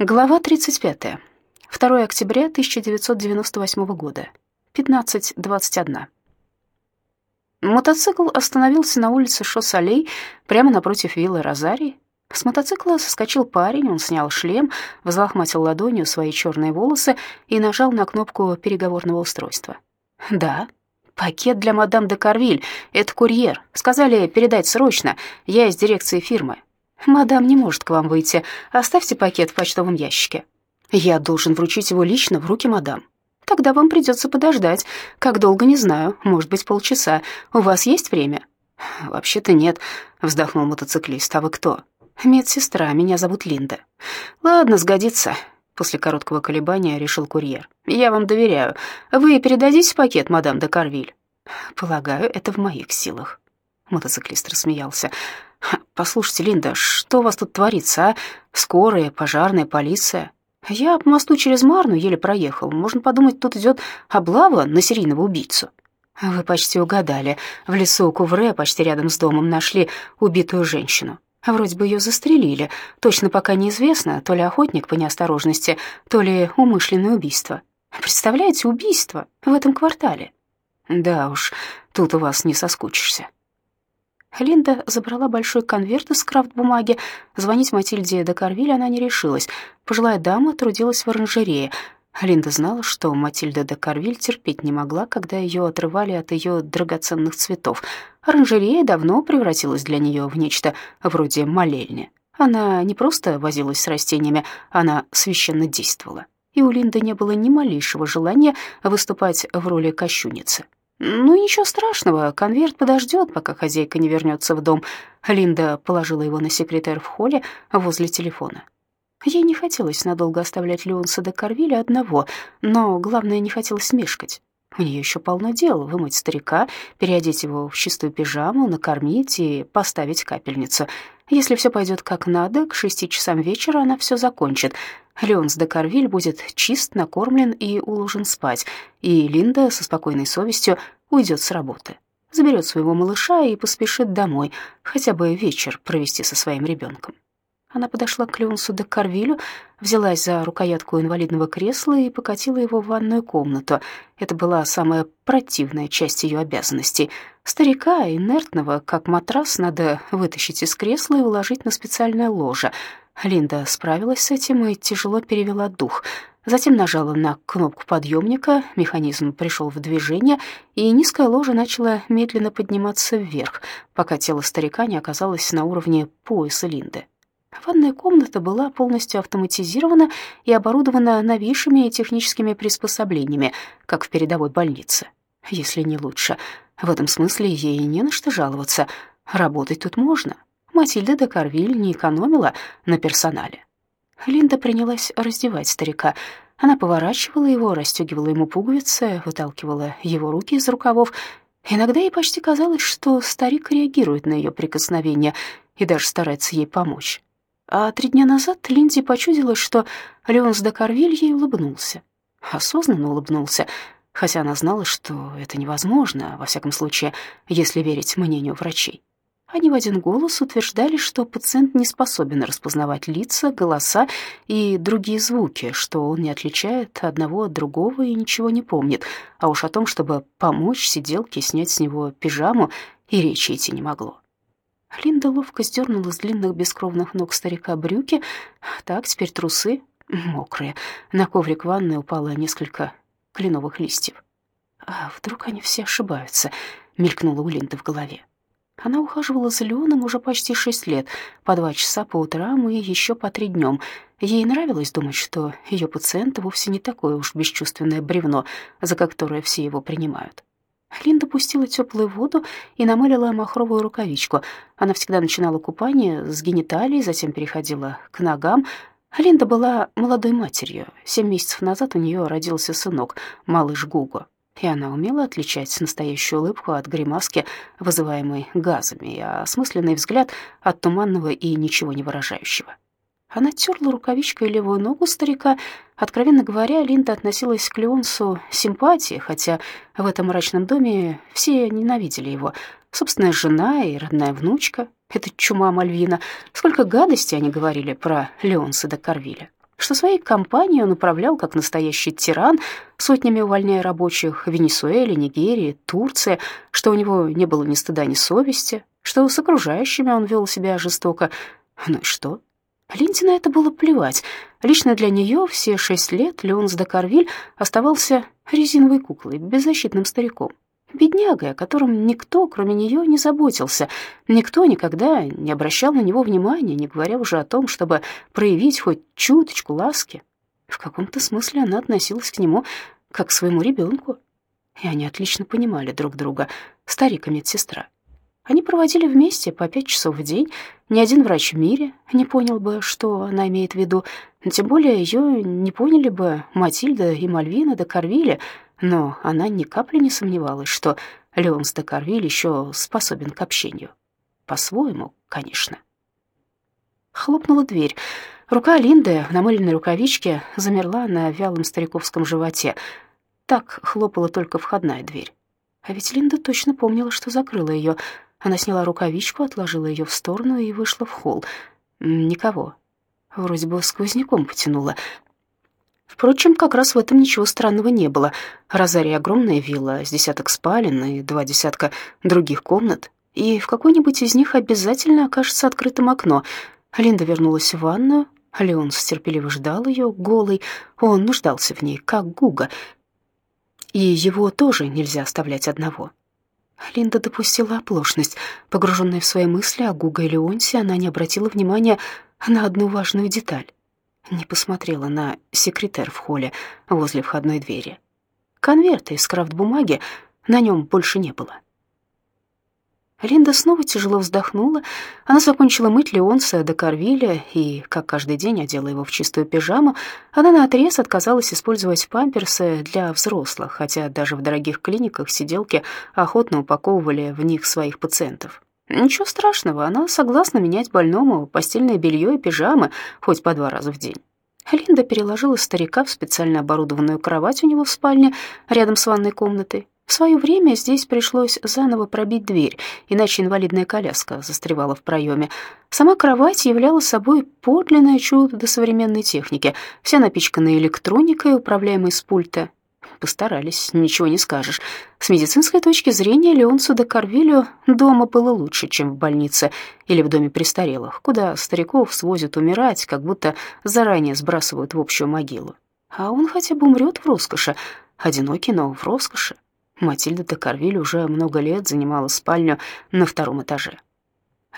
Глава 35. 2 октября 1998 года. 15.21. Мотоцикл остановился на улице Шоссалей, прямо напротив виллы Розарии. С мотоцикла соскочил парень, он снял шлем, взлохматил ладонью свои черные волосы и нажал на кнопку переговорного устройства. «Да, пакет для мадам де Карвиль, это курьер. Сказали передать срочно, я из дирекции фирмы. «Мадам не может к вам выйти. Оставьте пакет в почтовом ящике». «Я должен вручить его лично в руки мадам». «Тогда вам придется подождать. Как долго, не знаю. Может быть, полчаса. У вас есть время?» «Вообще-то нет», — вздохнул мотоциклист. «А вы кто?» «Медсестра. Меня зовут Линда». «Ладно, сгодится», — после короткого колебания решил курьер. «Я вам доверяю. Вы передадите пакет, мадам де Карвиль?» «Полагаю, это в моих силах». Мотоциклист рассмеялся. «Послушайте, Линда, что у вас тут творится, а? Скорая, пожарная, полиция?» «Я по мосту через Марну еле проехал. Можно подумать, тут идет облава на серийного убийцу». «Вы почти угадали. В лесу Кувре, почти рядом с домом, нашли убитую женщину. Вроде бы ее застрелили. Точно пока неизвестно, то ли охотник по неосторожности, то ли умышленное убийство. Представляете, убийство в этом квартале?» «Да уж, тут у вас не соскучишься». Линда забрала большой конверт из крафт-бумаги. Звонить Матильде де Карвиль она не решилась. Пожилая дама трудилась в оранжерее. Линда знала, что Матильда де Карвиль терпеть не могла, когда ее отрывали от ее драгоценных цветов. Оранжерея давно превратилась для нее в нечто вроде молельни. Она не просто возилась с растениями, она священно действовала. И у Линды не было ни малейшего желания выступать в роли кощуницы. «Ну, ничего страшного, конверт подождет, пока хозяйка не вернется в дом». Линда положила его на секретарь в холле возле телефона. Ей не хотелось надолго оставлять Леонса до Карвиля одного, но главное, не хотелось мешкать. У нее еще полно дел — вымыть старика, переодеть его в чистую пижаму, накормить и поставить капельницу. Если все пойдет как надо, к шести часам вечера она все закончит. Леонс де Карвиль будет чист, накормлен и уложен спать, и Линда со спокойной совестью уйдет с работы. Заберет своего малыша и поспешит домой, хотя бы вечер провести со своим ребенком. Она подошла к Леонсу де Карвилю, взялась за рукоятку инвалидного кресла и покатила его в ванную комнату. Это была самая противная часть ее обязанностей. Старика, инертного, как матрас, надо вытащить из кресла и уложить на специальное ложе. Линда справилась с этим и тяжело перевела дух. Затем нажала на кнопку подъемника, механизм пришел в движение, и низкая ложа начала медленно подниматься вверх, пока тело старика не оказалось на уровне пояса Линды. Ванная комната была полностью автоматизирована и оборудована новейшими техническими приспособлениями, как в передовой больнице, если не лучше. В этом смысле ей не на что жаловаться. Работать тут можно. Матильда де Карвиль не экономила на персонале. Линда принялась раздевать старика. Она поворачивала его, расстегивала ему пуговицы, выталкивала его руки из рукавов. Иногда ей почти казалось, что старик реагирует на ее прикосновение и даже старается ей помочь. А три дня назад Линди почудилось, что Леонс де Карвиль ей улыбнулся. Осознанно улыбнулся, хотя она знала, что это невозможно, во всяком случае, если верить мнению врачей. Они в один голос утверждали, что пациент не способен распознавать лица, голоса и другие звуки, что он не отличает одного от другого и ничего не помнит, а уж о том, чтобы помочь сиделке снять с него пижаму, и речи идти не могло. Линда ловко сдернула с длинных бескровных ног старика брюки. Так, теперь трусы мокрые. На коврик ванны упало несколько кленовых листьев. А вдруг они все ошибаются, мелькнуло у Линды в голове. Она ухаживала за Леоном уже почти шесть лет, по два часа по утрам и еще по три днем. Ей нравилось думать, что ее пациент вовсе не такое уж бесчувственное бревно, за которое все его принимают. Линда пустила теплую воду и намылила махровую рукавичку. Она всегда начинала купание с гениталий, затем переходила к ногам. Линда была молодой матерью. Семь месяцев назад у нее родился сынок, малыш Гуго, и она умела отличать настоящую улыбку от гримаски, вызываемой газами, а осмысленный взгляд от туманного и ничего не выражающего. Она терла рукавичкой левую ногу старика. Откровенно говоря, Линда относилась к Леонсу симпатией, хотя в этом мрачном доме все ненавидели его. Собственная жена и родная внучка, эта чума Мальвина. Сколько гадостей они говорили про Леонса де Карвиля. что своей компанией он управлял как настоящий тиран, сотнями увольняя рабочих в Венесуэле, Нигерии, Турции, что у него не было ни стыда, ни совести, что с окружающими он вел себя жестоко. Ну и что? Линде на это было плевать. Лично для нее все шесть лет Леонс де Карвиль оставался резиновой куклой, беззащитным стариком. Беднягой, о котором никто, кроме нее, не заботился. Никто никогда не обращал на него внимания, не говоря уже о том, чтобы проявить хоть чуточку ласки. В каком-то смысле она относилась к нему как к своему ребенку. И они отлично понимали друг друга, старик и медсестра. Они проводили вместе по пять часов в день. Ни один врач в мире не понял бы, что она имеет в виду. Тем более ее не поняли бы Матильда и Мальвина де Карвиле, но она ни капли не сомневалась, что Леонс де Карвиль еще способен к общению. По-своему, конечно. Хлопнула дверь. Рука Линды в намыленной рукавичке замерла на вялом стариковском животе. Так хлопала только входная дверь. А ведь Линда точно помнила, что закрыла ее. Она сняла рукавичку, отложила ее в сторону и вышла в холл. Никого. Вроде бы сквозняком потянула. Впрочем, как раз в этом ничего странного не было. Розария огромная вилла с десяток спален и два десятка других комнат, и в какой-нибудь из них обязательно окажется открытым окно. Линда вернулась в ванную, Леон терпеливо ждал ее, голый, он нуждался в ней, как Гуга, и его тоже нельзя оставлять одного. Линда допустила оплошность. Погруженная в свои мысли о Гуга и Леонсе, она не обратила внимания на одну важную деталь. Не посмотрела на секретарь в холле возле входной двери. Конверта из крафт-бумаги на нем больше не было. Линда снова тяжело вздохнула. Она закончила мыть Леонса до Карвиля и, как каждый день, одела его в чистую пижаму. Она наотрез отказалась использовать памперсы для взрослых, хотя даже в дорогих клиниках сиделки охотно упаковывали в них своих пациентов. Ничего страшного, она согласна менять больному постельное белье и пижамы хоть по два раза в день. Линда переложила старика в специально оборудованную кровать у него в спальне рядом с ванной комнатой. В свое время здесь пришлось заново пробить дверь, иначе инвалидная коляска застревала в проеме. Сама кровать являла собой подлинное чудо до современной техники, вся напичкана электроникой, управляемой с пульта. Постарались, ничего не скажешь. С медицинской точки зрения Леонсу де Карвилю дома было лучше, чем в больнице или в доме престарелых, куда стариков свозят умирать, как будто заранее сбрасывают в общую могилу. А он хотя бы умрет в роскоши, одинокий, но в роскоши. Матильда де Карвиль уже много лет занимала спальню на втором этаже.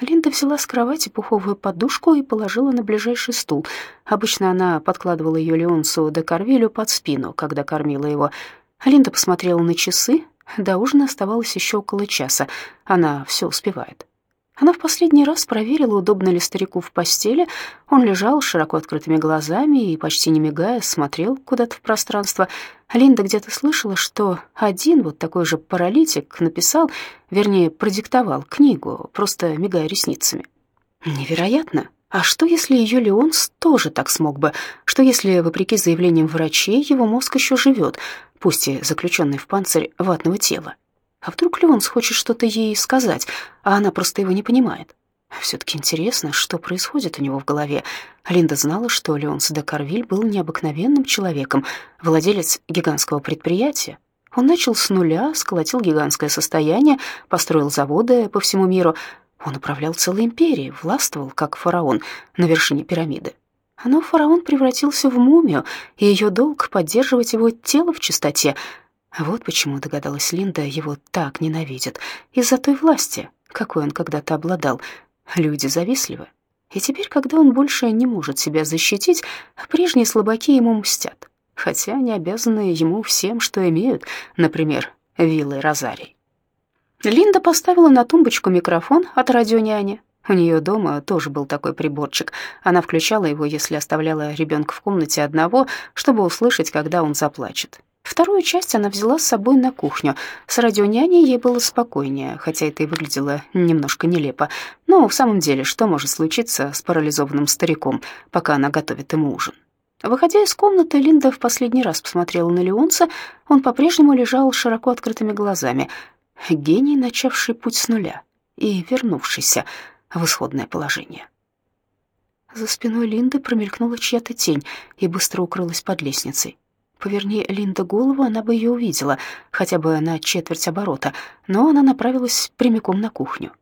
Линда взяла с кровати пуховую подушку и положила на ближайший стул. Обычно она подкладывала ее Леонсу де Карвилю под спину, когда кормила его. Линда посмотрела на часы. До ужина оставалось еще около часа. Она все успевает. Она в последний раз проверила, удобно ли старику в постели. Он лежал широко открытыми глазами и, почти не мигая, смотрел куда-то в пространство. Линда где-то слышала, что один вот такой же паралитик написал, вернее, продиктовал книгу, просто мигая ресницами. Невероятно. А что, если ее Леонс тоже так смог бы? Что, если, вопреки заявлениям врачей, его мозг еще живет, пусть и заключенный в панцирь ватного тела? А вдруг Леонс хочет что-то ей сказать, а она просто его не понимает? Все-таки интересно, что происходит у него в голове. Линда знала, что Леонс де Карвиль был необыкновенным человеком, владелец гигантского предприятия. Он начал с нуля, сколотил гигантское состояние, построил заводы по всему миру. Он управлял целой империей, властвовал, как фараон, на вершине пирамиды. Но фараон превратился в мумию, и ее долг — поддерживать его тело в чистоте — вот почему, догадалась Линда, его так ненавидят. Из-за той власти, какой он когда-то обладал. Люди завистливы. И теперь, когда он больше не может себя защитить, прежние слабаки ему мстят. Хотя они обязаны ему всем, что имеют, например, виллой Розарий. Линда поставила на тумбочку микрофон от радионяни. У нее дома тоже был такой приборчик. Она включала его, если оставляла ребенка в комнате одного, чтобы услышать, когда он заплачет. Вторую часть она взяла с собой на кухню. С радионяней ей было спокойнее, хотя это и выглядело немножко нелепо. Но в самом деле, что может случиться с парализованным стариком, пока она готовит ему ужин? Выходя из комнаты, Линда в последний раз посмотрела на Леонца. Он по-прежнему лежал широко открытыми глазами. Гений, начавший путь с нуля и вернувшийся в исходное положение. За спиной Линды промелькнула чья-то тень и быстро укрылась под лестницей. Поверни Линда голову, она бы ее увидела, хотя бы на четверть оборота, но она направилась прямиком на кухню.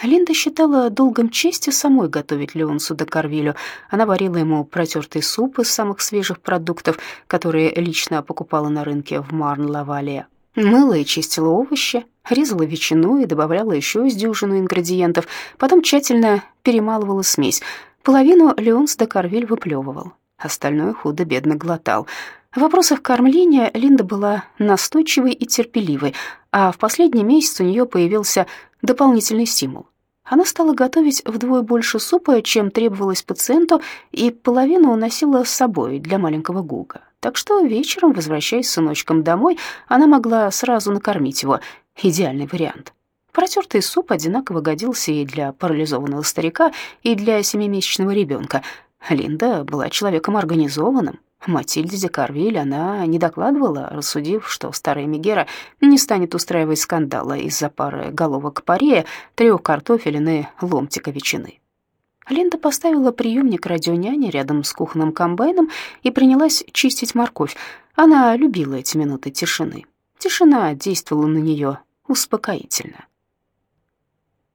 Линда считала долгом чести самой готовить Леонсу де Карвилю. Она варила ему протертый суп из самых свежих продуктов, которые лично покупала на рынке в Марн-Лавале. Мыла и чистила овощи, резала ветчину и добавляла еще из дюжину ингредиентов, потом тщательно перемалывала смесь. Половину Леонс де Карвиль выплевывал, остальное худо-бедно глотал. В вопросах кормления Линда была настойчивой и терпеливой, а в последний месяц у нее появился дополнительный стимул. Она стала готовить вдвое больше супа, чем требовалось пациенту, и половину уносила с собой для маленького Гуга. Так что вечером, возвращаясь с сыночком домой, она могла сразу накормить его. Идеальный вариант. Протертый суп одинаково годился и для парализованного старика, и для семимесячного ребенка. Линда была человеком организованным, Матильде де Карвиль она не докладывала, рассудив, что старая Мегера не станет устраивать скандала из-за пары головок парея, трех картофелин и ломтика ветчины. Линда поставила приемник радионяни рядом с кухонным комбайном и принялась чистить морковь. Она любила эти минуты тишины. Тишина действовала на нее успокоительно.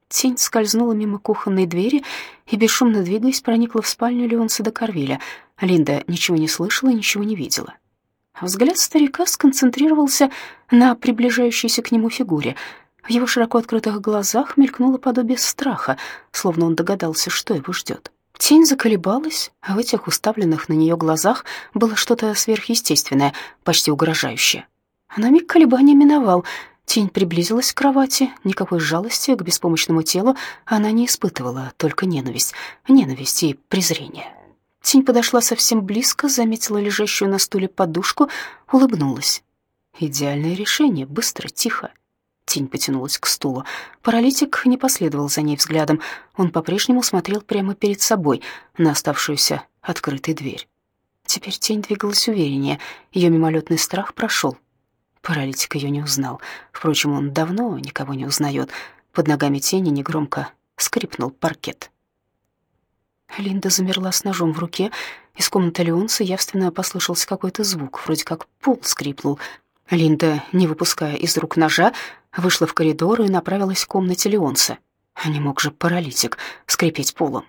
Тень скользнула мимо кухонной двери и, бесшумно двигаясь, проникла в спальню Леонса де Карвиля. Линда ничего не слышала и ничего не видела. Взгляд старика сконцентрировался на приближающейся к нему фигуре. В его широко открытых глазах мелькнуло подобие страха, словно он догадался, что его ждет. Тень заколебалась, а в этих уставленных на нее глазах было что-то сверхъестественное, почти угрожающее. На миг колебания миновал — Тень приблизилась к кровати. Никакой жалости к беспомощному телу она не испытывала, только ненависть. Ненависть и презрение. Тень подошла совсем близко, заметила лежащую на стуле подушку, улыбнулась. Идеальное решение, быстро, тихо. Тень потянулась к стулу. Паралитик не последовал за ней взглядом. Он по-прежнему смотрел прямо перед собой на оставшуюся открытой дверь. Теперь тень двигалась увереннее. Ее мимолетный страх прошел. Паралитик ее не узнал. Впрочем, он давно никого не узнает. Под ногами тени негромко скрипнул паркет. Линда замерла с ножом в руке. Из комнаты Леонса явственно послышался какой-то звук, вроде как пол скрипнул. Линда, не выпуская из рук ножа, вышла в коридор и направилась к комнате Леонса. Не мог же паралитик скрипеть полом.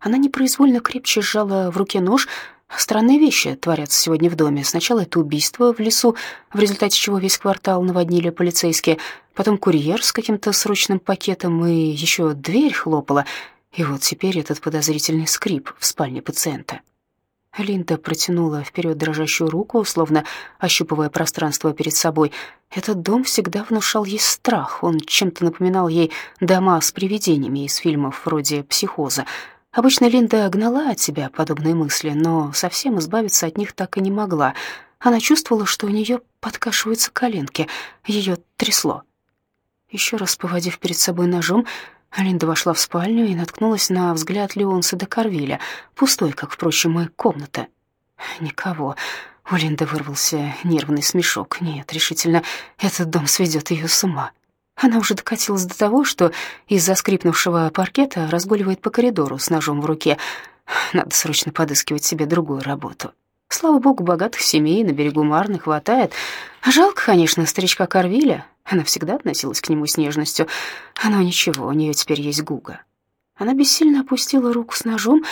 Она непроизвольно крепче сжала в руке нож, Странные вещи творятся сегодня в доме. Сначала это убийство в лесу, в результате чего весь квартал наводнили полицейские, потом курьер с каким-то срочным пакетом и еще дверь хлопала. И вот теперь этот подозрительный скрип в спальне пациента. Линда протянула вперед дрожащую руку, словно ощупывая пространство перед собой. Этот дом всегда внушал ей страх. Он чем-то напоминал ей дома с привидениями из фильмов вроде «Психоза». Обычно Линда гнала от себя подобные мысли, но совсем избавиться от них так и не могла. Она чувствовала, что у нее подкашиваются коленки, ее трясло. Еще раз поводив перед собой ножом, Линда вошла в спальню и наткнулась на взгляд Леонса де Карвиля, пустой, как, впрочем, и комната. Никого. У Линды вырвался нервный смешок. Нет, решительно, этот дом сведет ее с ума. Она уже докатилась до того, что из-за скрипнувшего паркета разгуливает по коридору с ножом в руке. Надо срочно подыскивать себе другую работу. Слава богу, богатых семей на берегу Марны хватает. Жалко, конечно, старичка Карвиля. Она всегда относилась к нему с нежностью. Но ничего, у нее теперь есть Гуга. Она бессильно опустила руку с ножом.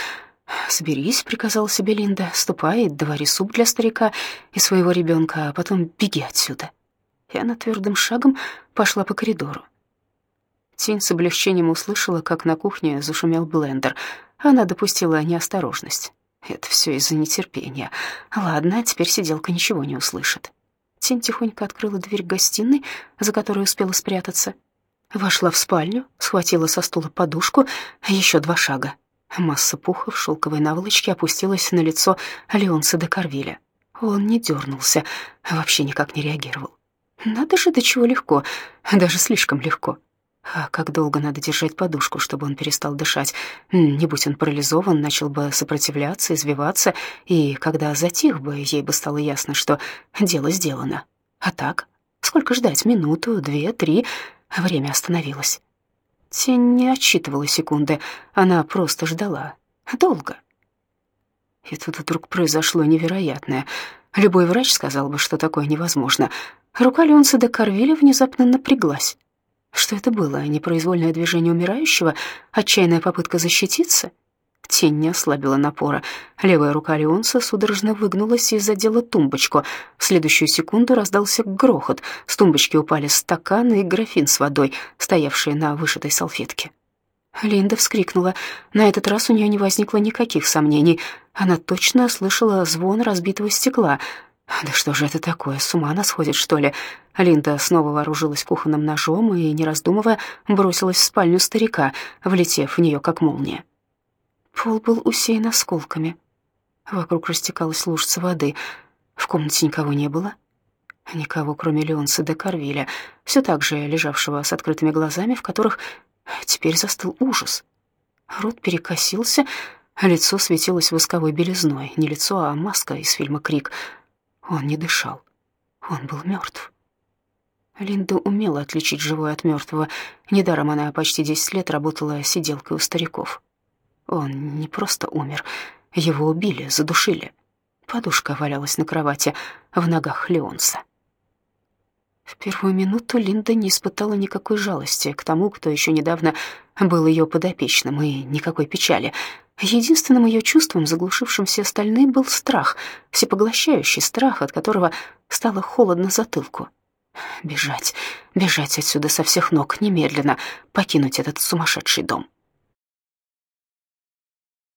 «Соберись», — приказала себе Линда, — «ступай, довари суп для старика и своего ребенка, а потом беги отсюда» и она твердым шагом пошла по коридору. Тень с облегчением услышала, как на кухне зашумел блендер. Она допустила неосторожность. Это все из-за нетерпения. Ладно, теперь сиделка ничего не услышит. Тень тихонько открыла дверь гостиной, за которой успела спрятаться. Вошла в спальню, схватила со стула подушку, еще два шага. Масса пуха в шелковой наволочке опустилась на лицо Леонса де Карвиля. Он не дернулся, вообще никак не реагировал. Надо же, до чего легко, даже слишком легко. А как долго надо держать подушку, чтобы он перестал дышать? Не будь он парализован, начал бы сопротивляться, извиваться, и когда затих бы, ей бы стало ясно, что дело сделано. А так, сколько ждать? Минуту, две, три? Время остановилось. Тень не отсчитывала секунды, она просто ждала. Долго. И тут вдруг произошло невероятное. Любой врач сказал бы, что такое невозможно. Рука Леонса де Карвиля внезапно напряглась. Что это было? Непроизвольное движение умирающего? Отчаянная попытка защититься? Тень не ослабила напора. Левая рука Леонса судорожно выгнулась и задела тумбочку. В следующую секунду раздался грохот. С тумбочки упали стакан и графин с водой, стоявшие на вышитой салфетке. Линда вскрикнула. На этот раз у нее не возникло никаких сомнений. Она точно слышала звон разбитого стекла. Да что же это такое? С ума она сходит, что ли? Линда снова вооружилась кухонным ножом и, не раздумывая, бросилась в спальню старика, влетев в нее как молния. Пол был усеян осколками. Вокруг растекалась лужица воды. В комнате никого не было. Никого, кроме Леонса де Карвиля, все так же лежавшего с открытыми глазами, в которых теперь застыл ужас. Рот перекосился, лицо светилось восковой белизной. Не лицо, а маска из фильма «Крик». Он не дышал. Он был мертв. Линда умела отличить живое от мертвого. Недаром она почти десять лет работала сиделкой у стариков. Он не просто умер, его убили, задушили. Подушка валялась на кровати в ногах Леонса. В первую минуту Линда не испытала никакой жалости к тому, кто еще недавно был ее подопечным, и никакой печали. Единственным ее чувством, заглушившим все остальные, был страх, всепоглощающий страх, от которого стало холодно затылку. Бежать, бежать отсюда со всех ног, немедленно покинуть этот сумасшедший дом.